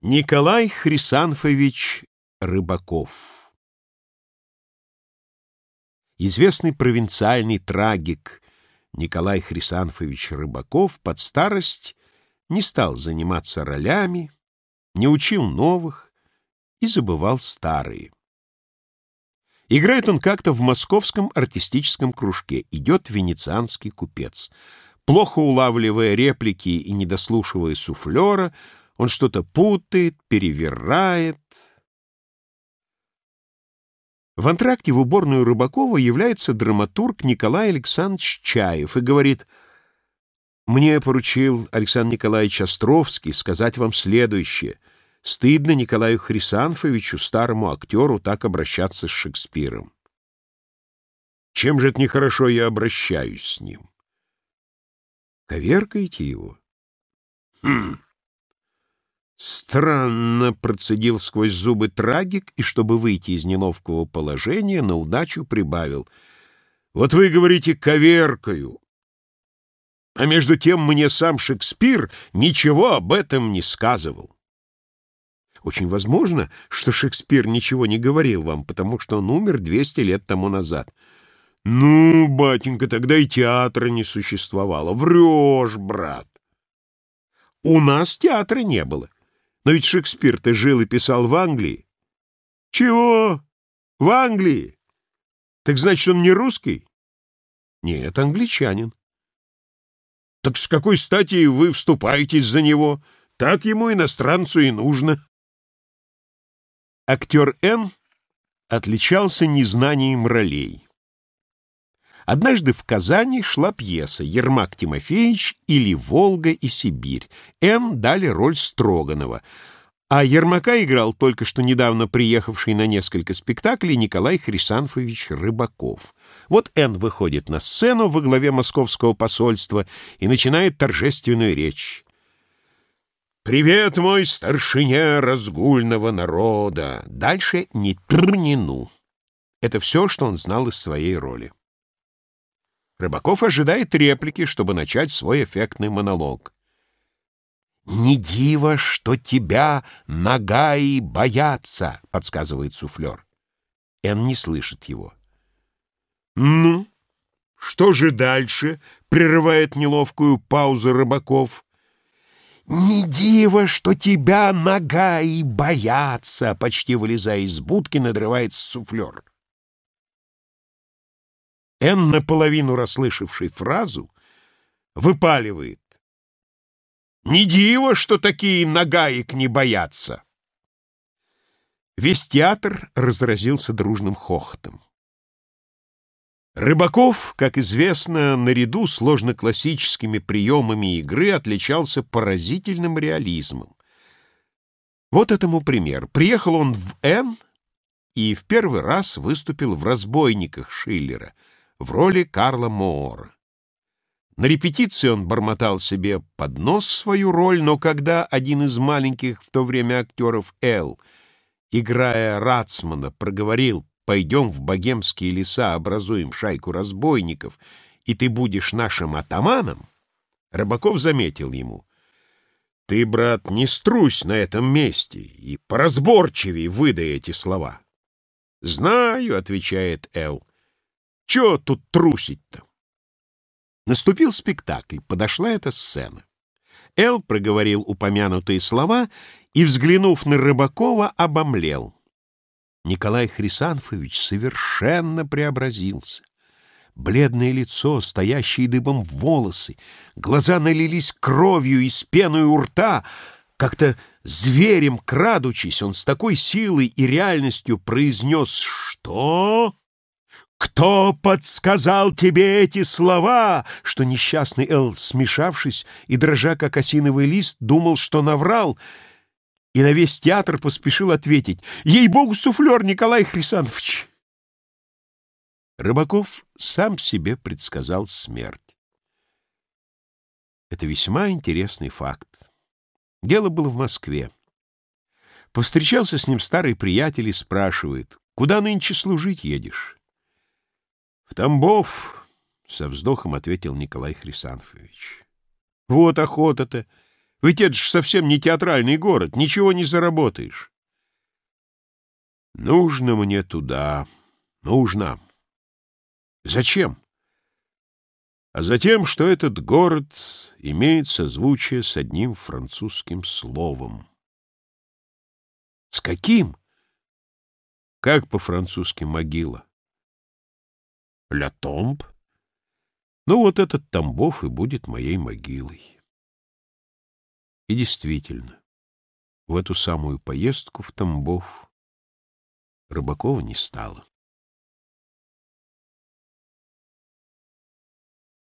Николай Хрисанфович Рыбаков Известный провинциальный трагик Николай Хрисанфович Рыбаков под старость не стал заниматься ролями, не учил новых и забывал старые. Играет он как-то в московском артистическом кружке, идет венецианский купец. Плохо улавливая реплики и не дослушивая суфлера, он что-то путает, перевирает. В антракте в уборную Рыбакова является драматург Николай Александрович Чаев и говорит, «Мне поручил Александр Николаевич Островский сказать вам следующее. Стыдно Николаю Хрисанфовичу, старому актеру, так обращаться с Шекспиром. Чем же это нехорошо я обращаюсь с ним? Коверкаете его? Хм. Странно процедил сквозь зубы трагик, и, чтобы выйти из неловкого положения, на удачу прибавил. «Вот вы говорите «коверкаю», а между тем мне сам Шекспир ничего об этом не сказывал». Очень возможно, что Шекспир ничего не говорил вам, потому что он умер 200 лет тому назад. «Ну, батенька, тогда и театра не существовало. Врешь, брат!» «У нас театра не было. Но ведь Шекспир-то жил и писал в Англии. Чего? В Англии? Так значит, он не русский? Нет, англичанин. Так с какой стати вы вступаетесь за него? Так ему, иностранцу, и нужно. Актер Н отличался незнанием ролей. Однажды в Казани шла пьеса «Ермак Тимофеевич» или «Волга и Сибирь». Н дали роль Строганова, а Ермака играл только что недавно приехавший на несколько спектаклей Николай Хрисанфович Рыбаков. Вот Н выходит на сцену во главе московского посольства и начинает торжественную речь. «Привет, мой старшине разгульного народа!» Дальше ни тр, ни ну. Это все, что он знал из своей роли. Рыбаков ожидает реплики, чтобы начать свой эффектный монолог. «Не диво, что тебя нагаи боятся», — подсказывает суфлер. Эн не слышит его. «Ну, что же дальше?» — прерывает неловкую паузу Рыбаков. «Не диво, что тебя нагаи боятся», — почти вылезая из будки, надрывается суфлер. Эн, наполовину расслышавший фразу, выпаливает. «Не диво, что такие нагаек не боятся!» Весь театр разразился дружным хохотом. Рыбаков, как известно, наряду с ложно-классическими приемами игры отличался поразительным реализмом. Вот этому пример. Приехал он в Н и в первый раз выступил в «Разбойниках» Шиллера — в роли Карла Моора. На репетиции он бормотал себе под нос свою роль, но когда один из маленьких в то время актеров Эл, играя Рацмана, проговорил «Пойдем в богемские леса, образуем шайку разбойников, и ты будешь нашим атаманом», Рыбаков заметил ему «Ты, брат, не струсь на этом месте и поразборчивей выдай эти слова». «Знаю», — отвечает Эл, чего тут трусить-то? Наступил спектакль, подошла эта сцена. Эл проговорил упомянутые слова и, взглянув на Рыбакова, обомлел. Николай Хрисанфович совершенно преобразился. Бледное лицо, стоящие дыбом волосы, глаза налились кровью и с пеной у рта. Как-то зверем крадучись, он с такой силой и реальностью произнес «Что?» «Кто подсказал тебе эти слова?» Что несчастный Эл, смешавшись и дрожа, как осиновый лист, думал, что наврал, и на весь театр поспешил ответить «Ей-богу, суфлер Николай Хрисанович!» Рыбаков сам себе предсказал смерть. Это весьма интересный факт. Дело было в Москве. Повстречался с ним старый приятель и спрашивает, «Куда нынче служить едешь?» В Тамбов, — со вздохом ответил Николай Хрисанфович. Вот охота-то! Ведь это же совсем не театральный город, ничего не заработаешь. Нужно мне туда, нужно. Зачем? А затем, что этот город имеет созвучие с одним французским словом. С каким? Как по-французски могила? Ля Томб? Ну, вот этот Тамбов и будет моей могилой. И действительно, в эту самую поездку в Тамбов Рыбакова не стало.